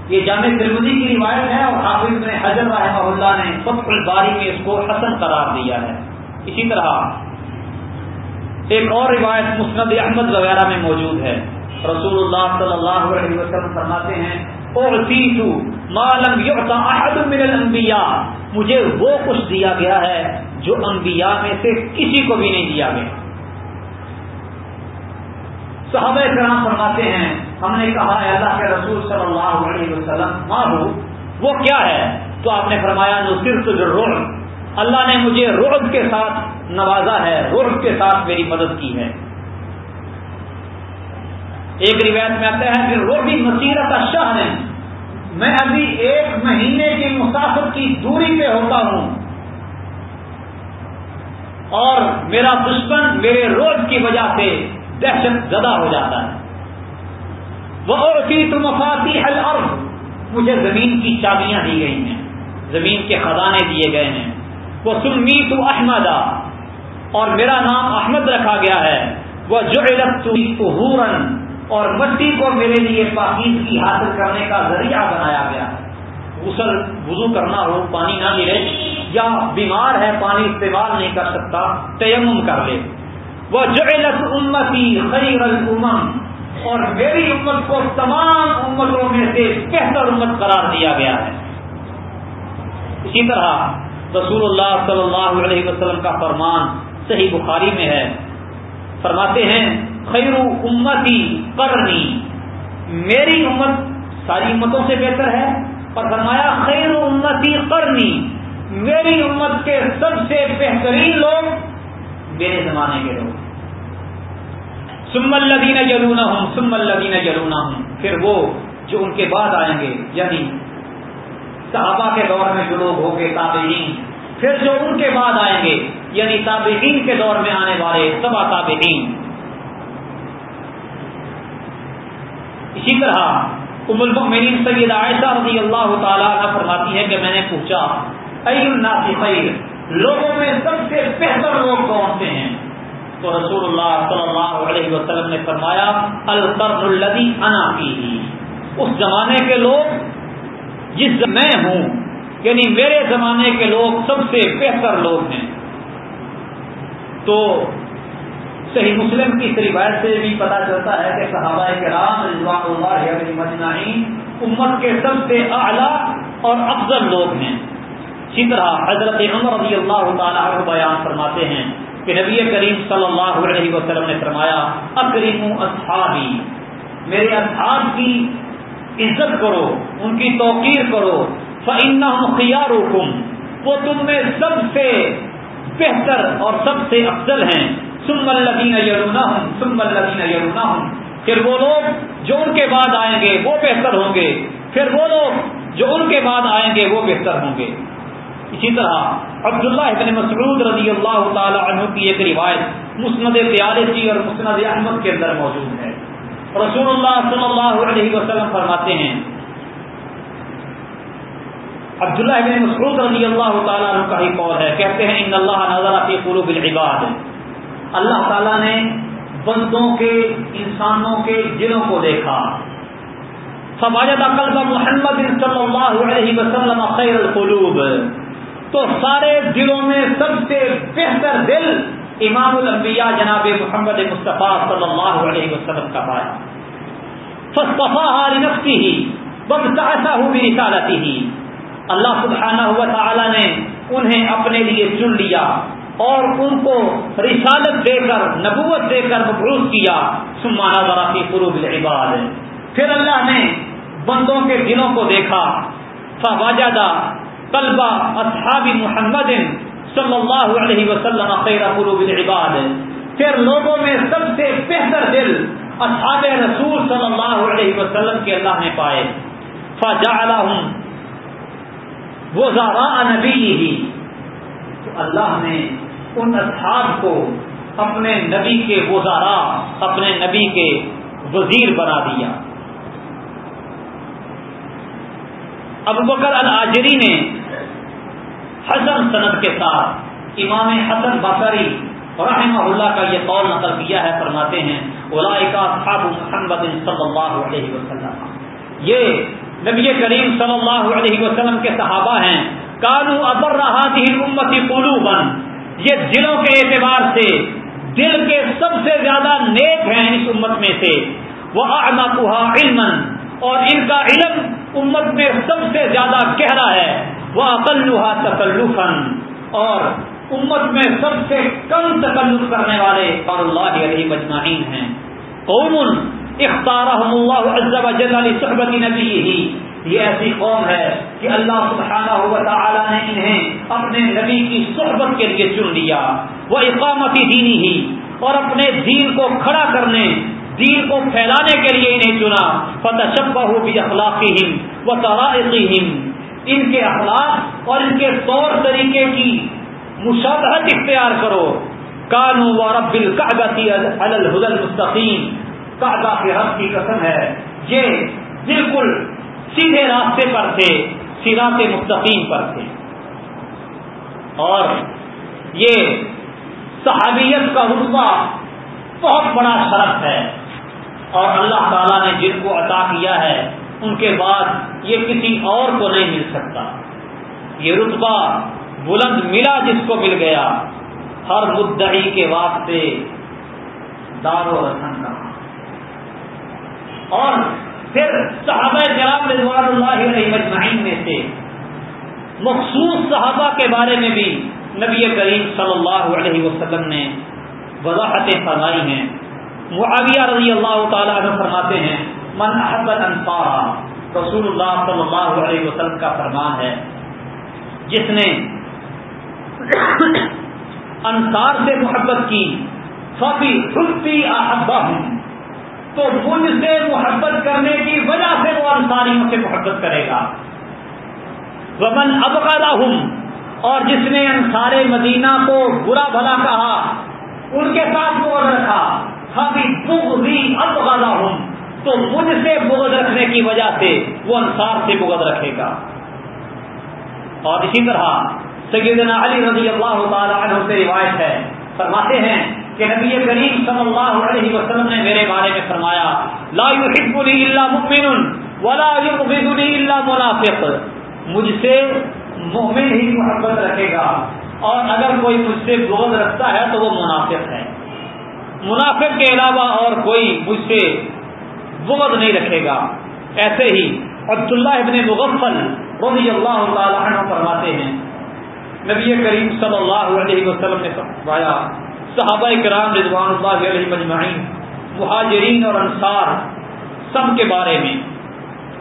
یہ جامع ترمدی کی روایت ہے اور حافظ نے حضر رحمہ اللہ نے فتح الباری میں اس کو حسن قرار دیا ہے۔ اسی طرح ایک اور روایت مسند احمد وغیرہ میں موجود ہے۔ رسول اللہ صلی اللہ علیہ وسلم فرماتے ہیں من الانبیاء. مجھے وہ کچھ دیا گیا ہے جو انبیاء میں سے کسی کو بھی نہیں دیا گیا۔ صحابہ کرام فرماتے ہیں، ہم نے کہا ہے اللہ کے رسول صلی اللہ علیہ وسلم ماں وہ کیا ہے؟ تو آپ نے فرمایا جو صرف اللہ نے مجھے رعب کے ساتھ نوازا ہے، رعب کے ساتھ میری مدد کی ہے۔ ایک روایت میں آتا ہے کہ روبی مسیرت شاہ ہے۔ میں ابھی ایک مہینے کی مسافر کی دوری پہ ہوتا ہوں۔ اور میرا دشمن میرے روز کی وجہ سے دہشت زدہ ہو جاتا ہے۔ وہ اور تم مفاتی حل مجھے زمین کی چابیاں دی گئی ہیں۔ زمین کے خزانے دیے گئے ہیں۔ وہ سنمی تو احمد اور میرا نام احمد رکھا گیا ہے۔ وہ جو اور مٹی کو میرے لیے پاکیزگی حاصل کرنے کا ذریعہ بنایا گیا۔ غسل وضو کرنا ہو، پانی نہ ملے یا بیمار ہے، پانی استعمال نہیں کر سکتا، تیمم کر لے۔ وہ جعلت امتی خیر الامم۔ اور میری امت کو تمام امتوں میں سے بہتر امت قرار دیا گیا ہے۔ اسی طرح رسول اللہ صلی اللہ علیہ وسلم کا فرمان صحیح بخاری میں ہے۔ فرماتے ہیں خیر امتی کرنی۔ میری امت ساری امتوں سے بہتر ہے۔ اور فرمایا خیر امتی کرنی۔ میری امت کے سب سے بہترین لوگ میرے زمانے کے لوگ۔ سم الدین جلونا ہوں سم الدین جلونا ہوں پھر وہ جو ان کے بعد آئیں گے یعنی صحابہ کے دور میں جو لوگ ہوں گے، تابعین۔ پھر جو ان کے بعد آئیں گے یعنی تابعین کے دور میں آنے والے، سبا تابعین۔ اسی طرح ام المؤمنین سید عائشہ رضی اللہ تعالیٰ عنہ فرماتی ہے کہ میں نے پوچھا ای الناس خیر؟ لوگوں میں سب سے بہتر لوگ کون سے ہیں؟ تو رسول اللہ صلی اللہ علیہ وسلم نے فرمایا، القرن الدی انا کی اس زمانے کے لوگ، جس میں ہوں یعنی میرے زمانے کے لوگ سب سے بہتر لوگ ہیں۔ تو صحیح مسلم کی اس روایت سے بھی پتا چلتا ہے کہ صحابہ کرام رضوان اللہ مجمعین امت کے سب سے اعلیٰ اور افضل لوگ ہیں۔ اسی طرح حضرت عمر رضی اللہ تعالیٰ عنہ بیان فرماتے ہیں کہ نبی کریم صلی اللہ علیہ وسلم نے فرمایا اکریم اصحابی، میرے اصحاب کی عزت کرو، ان کی توقیر کرو فعن خیار وہ تم میں سب سے بہتر اور سب سے افضل ہیں۔ سم الدین یلونا ہوں سم الدین یلونا ہوں پھر وہ لوگ جو ان کے بعد آئیں گے، وہ بہتر ہوں گے۔ پھر وہ لوگ جو ان کے بعد آئیں گے، وہ بہتر ہوں گے۔ اسی طرح عبداللہ ابن مسعود رضی اللہ تعالی عنہ کی ایک روایت مسند تیالسی اور مسند احمد کے اندر موجود ہے۔ رسول اللہ صلی اللہ علیہ وسلم فرماتے ہیں، عبداللہ ابن مسعود رضی اللہ تعالیٰ عنہ کا ہی قول ہے، کہتے ہیں، ان اللہ نظر فی قلوب العباد اللہ تعالیٰ نے بندوں کے، انسانوں کے دلوں کو دیکھا۔ سماجت عقل کا محمد صلی اللہ علیہ وسلم خیر القلوب۔ تو سارے دلوں میں سب سے بہتر دل امام الانبیاء جناب محمد مصطفیٰ صلی اللہ علیہ وسلم کا پایا۔ فصفا نفسی ہی بس ایسا ہوں بھی نکالتی ہی اللہ سبحانہ ہوا تعالی نے انہیں اپنے لیے چن لیا۔ اور ان کو رسالت دے کر، نبوت دے کر مبروس کیا۔ سمانا ذرا قروب العباد۔ پھر اللہ نے بندوں کے دلوں کو دیکھا۔ فواجدہ طلبہ اصحاب محمد صلی اللہ علیہ وسلم خیر قروب العباد۔ پھر لوگوں میں سب سے بہتر دل اصحاب رسول صلی اللہ علیہ وسلم کے اللہ نے پائے۔ فجعلہم وزراء نبی ہی تو اللہ نے ان اصحاب کو اپنے نبی کے وزراء اپنے نبی کے وزیر بنا دیا۔ ابو بکر الجری نے حسن صنعت کے ساتھ امام حسن بصری رحمہ اللہ کا یہ قول نقل کیا ہے، فرماتے ہیں اصحاب محمد صلی اللہ علیہ وسلم۔ یہ نبی کریم صلی اللہ علیہ وسلم کے صحابہ ہیں۔ کالو ابر رہا امتی قلو یہ دلوں کے اعتبار سے دل کے سب سے زیادہ نیک ہیں اس امت میں سے۔ وہ علم اور ان کا علم امت میں سب سے زیادہ گہرا ہے۔ وہ اقلوحا تکلفن اور امت میں سب سے کم تکلف کرنے والے اور اللہ علیہ مجمعین ہیں۔ قوم اختار صحبت نبی ہی یہ ایسی قوم ہے کہ اللہ سبحانہ ہوا تعالی نے انہیں اپنے نبی کی صحبت کے لیے چن لیا۔ وہ اقامتی دینی ہی اور اپنے دین کو کھڑا کرنے، دین کو پھیلانے کے لیے انہیں چنا۔ فتح شبہ ہو بھی اخلاقی ہند و ان کے اخلاق اور ان کے طور طریقے کی مشابہت اختیار کرو۔ کانو و رب القعبتی الحد المستقیم۔ کے رب کی قسم ہے۔ یہ بالکل سیدھے راستے پر تھے سیرات مستقیم پر تھے۔ اور یہ صحابیت کا رتبہ بہت بڑا شرط ہے۔ اور اللہ تعالیٰ نے جن کو عطا کیا ہے، ان کے بعد یہ کسی اور کو نہیں مل سکتا۔ یہ رتبہ بلند ملا جس کو مل گیا۔ ہر مدعی کے واسطے دار و رسن کا۔ اور پھر صحابہ کرام رضوان اللہ علیہ مجمعین میں سے مخصوص صحابہ کے بارے میں بھی نبی کریم صلی اللہ علیہ وسلم نے وضاحتیں فرمائی ہیں۔ معاویہ رضی اللہ تعالیٰ عنہ فرماتے ہیں، من احب الانصار رسول اللہ صلی اللہ علیہ وسلم کا فرمان ہے۔ جس نے انصار سے محبت کی فبی خودی احبا ہوں تو مجھ سے محبت کرنے کی وجہ سے وہ انصاریوں سے محبت کرے گا۔ ومن ابقالا ہوں اور جس نے انصار مدینہ کو برا بھلا کہا، ان کے ساتھ بغض رکھا۔ فبی بغضی ہوں تو مجھ سے بغض رکھنے کی وجہ سے وہ انصار سے بغض رکھے گا۔ اور اسی طرح سیدنا علی رضی اللہ تعالی عنہ سے روایت ہے، فرماتے ہیں کہ نبی کریم صلی اللہ علیہ وسلم نے میرے بارے میں فرمایا، لا يحبني الا مؤمن ولا يبغضني الا منافق۔ مجھ سے مؤمن ہی محبت رکھے گا، اور اگر کوئی مجھ سے بغض رکھتا ہے تو وہ منافق ہے۔ منافق کے علاوہ اور کوئی مجھ سے بغض نہیں رکھے گا۔ ایسے ہی عبداللہ ابن مغفل رضی اللہ تعالی عنہ فرماتے ہیں۔ نبی کریم صلی اللہ علیہ وسلم نے فرمایا صحابہ کرام رضوان اللہ علیہ مجمعین، مہاجرین اور انصار سب کے بارے میں،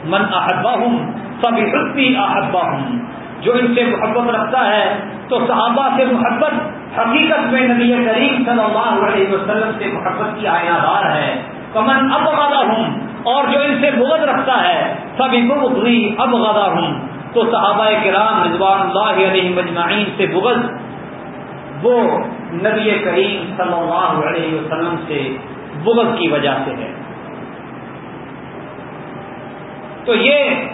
من احبا ہوں سب حقی احبا ہوں جو ان سے محبت رکھتا ہے، تو صحابہ سے محبت حقیقت میں نبی کریم صلی اللہ علیہ وسلم سے محبت کی آیا دار ہے۔ کمن اب غدا ہوں اور جو ان سے بغض رکھتا ہے سبھی بغضی اب غدا ہوں تو صحابہ کرام رضوان اللہ علیہ مجمعین سے بغض، وہ نبی کریم صلی اللہ علیہ وسلم سے بغض کی وجہ سے ہے۔ تو یہ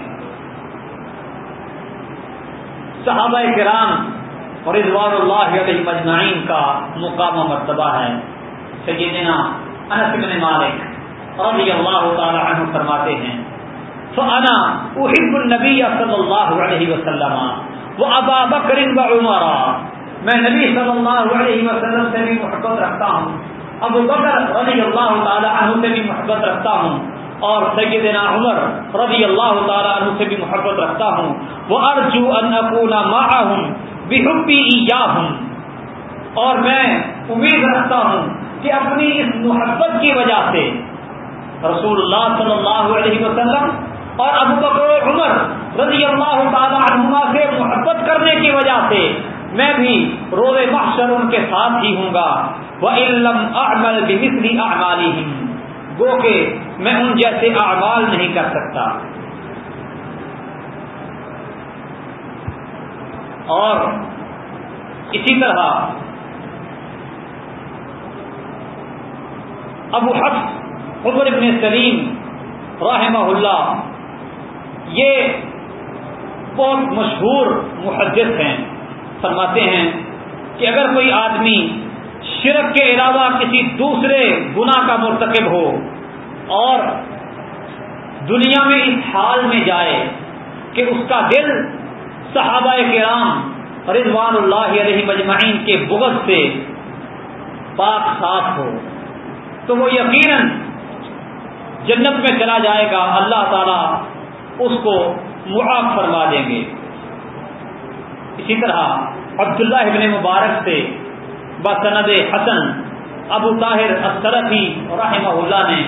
صحابہ کرام اور رضوان اللہ علیہ مجمعین کا مقام مرتبہ ہے۔ سیدنا انس بن مالک رضی اللہ تعالی عنہ فرماتے ہیں، فانا احب النبی صلی اللہ علیہ وسلم وہ ابا بکر و عمرا میں نبی صلی اللہ علیہ وسلم سے بھی محبت رکھتا ہوں۔ ابو بکر رضی اللہ تعالی عنہ سے بھی محبت رکھتا ہوں۔ اور سیدنا عمر رضی اللہ تعالیٰ عنہ سے بھی محبت رکھتا ہوں۔ وہ ارجو ان معاہم بحبی ایاہم۔ اور میں امید رکھتا ہوں کہ اپنی اس محبت کی وجہ سے رسول اللہ صلی اللہ علیہ وسلم اور ابو بکر عمر رضی اللہ تعالیٰ عنہما سے محبت کرنے کی وجہ سے میں بھی روز محشر ان کے ساتھ ہی ہوں گا۔ وہ علم اعمل بمثل اعمالهم گو کہ میں ان جیسے اعمال نہیں کر سکتا۔ اور اسی طرح ابو حفظ عمر ابن سلیم رحمہ اللہ، یہ بہت مشہور محدث ہیں۔ فرماتے ہیں کہ اگر کوئی آدمی شرک کے علاوہ کسی دوسرے گناہ کا مرتکب ہو اور دنیا میں اس حال میں جائے کہ اس کا دل صحابہ کرام رضوان اللہ علیہ مجمعین کے بغض سے پاک صاف ہو، تو وہ یقیناً جنت میں چلا جائے گا، اللہ تعالی اس کو معاف فرما دیں گے۔ اسی طرح عبداللہ ابن مبارک سے بسند حسن ابو طاہر اسرفی رحمہ اللہ نے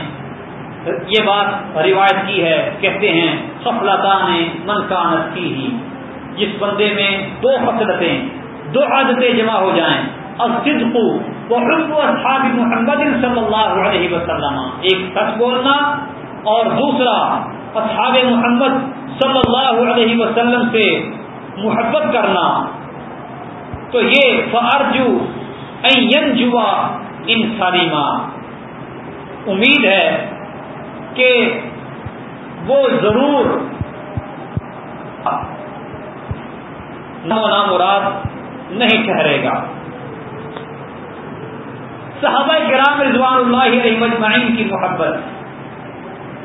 یہ بات روایت کی ہے، کہتے ہیں سفلتا نے منکانت کی ہی جس بندے میں دو فصلتیں دو عادتیں جمع ہو جائیں، الصدق وحب اصحاب محمد صلی اللہ علیہ وسلم۔ ایک سچ بولنا اور دوسرا اصحاب محمد صلی اللہ علیہ وسلم سے محبت کرنا۔ تو یہ فارجو جوا ان سلیما امید ہے کہ وہ ضرور نو نام مراد نہیں ٹھہرے گا۔ صحابہ کرام رضوان اللہ علیہ مجمعین کی محبت۔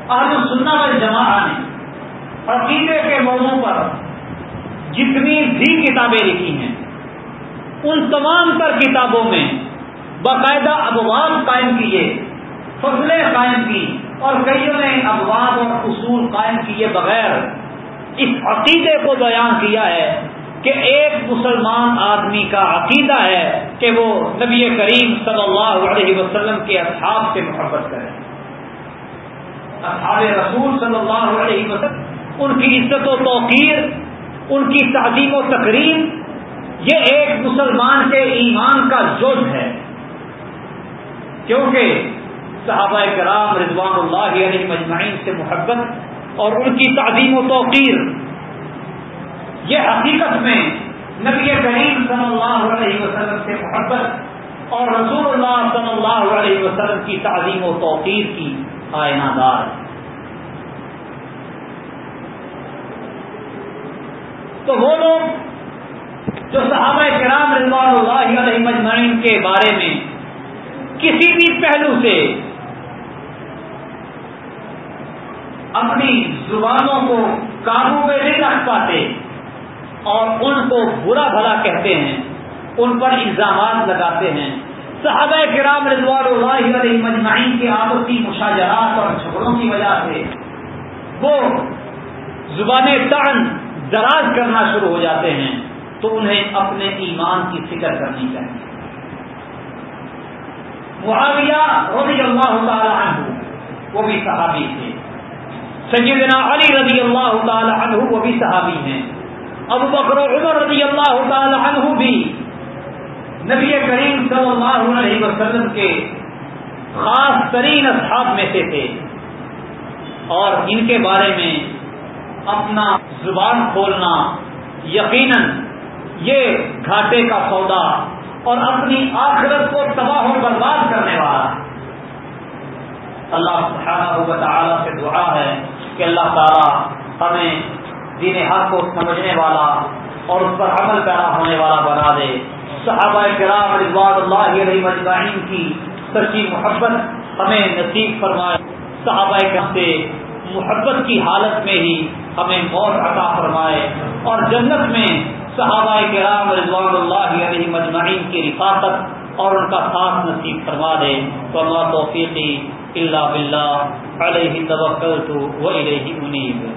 آج سننا والے جمع نے عقیدے کے موضوع پر جتنی بھی کتابیں لکھی ہیں، ان تمام تر کتابوں میں باقاعدہ ابواب قائم کیے فصلیں قائم کی اور کئیوں نے ابواب اور اصول قائم کیے بغیر اس عقیدے کو بیان کیا ہے کہ ایک مسلمان آدمی کا عقیدہ ہے کہ وہ نبی کریم صلی اللہ علیہ وسلم کے اصحاب سے محبت کرے۔ اصحاب رسول صلی اللہ علیہ وسلم، ان کی عزت و توقیر ان کی تعظیم و تقریب یہ ایک مسلمان کے ایمان کا جز ہے۔ کیونکہ صحابہ کرام رضوان اللہ علیہ مجمعین سے محبت اور ان کی تعظیم و توقیر، یہ حقیقت میں نبی کریم صلی اللہ علیہ وسلم سے محبت اور رسول اللہ صلی اللہ علیہ وسلم کی تعظیم و توقیر کی آئینہ دار ہے تو وہ لوگ جو صحابہ کرام رضوان اللہ علیہ مجمعین کے بارے میں کسی بھی پہلو سے اپنی زبانوں کو قابو میں نہیں رکھ پاتے اور ان کو برا بھلا کہتے ہیں، ان پر الزامات لگاتے ہیں۔ صحابہ کرام رضوان اللہ علیہ مجمعین کے آپسی مشاجرات اور جھگڑوں کی وجہ سے وہ زبان تعن دراز کرنا شروع ہو جاتے ہیں، تو انہیں اپنے ایمان کی فکر کرنی چاہیے۔ معاویہ رضی اللہ تعالی عنہ، وہ بھی صحابی تھے۔ سیدنا علی رضی اللہ تعالی عنہ، وہ بھی صحابی ہیں۔ ابو بکر عمر رضی اللہ تعالی عنہ بھی نبی کریم صلی اللہ علیہ وسلم کے خاص ترین اصحاب میں سے تھے۔ اور ان کے بارے میں اپنا زبان کھولنا، یقیناً یہ گھاٹے کا سودا اور اپنی آخرت کو تباہ و برباد کرنے والا۔ اللہ سبحانہ و تعالی سے دعا ہے کہ اللہ تعالی ہمیں دین حق کو سمجھنے والا اور اس پر عمل پیدا ہونے والا بنا دے۔ صحابہ کرام رضوان اللہ علیہ مجمعین کی سچی محبت ہمیں نصیب فرمائے۔ صحابہ کرام سے محبت کی حالت میں ہی ہمیں موت عطا فرمائے اور جنت میں صحابہ کرام رضوان اللہ علیہ مجمعین کی رفاقت اور ان کا ساتھ نصیب فرما دے۔ تو اللہ توفیقی اللہ بلّہ علیہ توکلت و الیہ منیب۔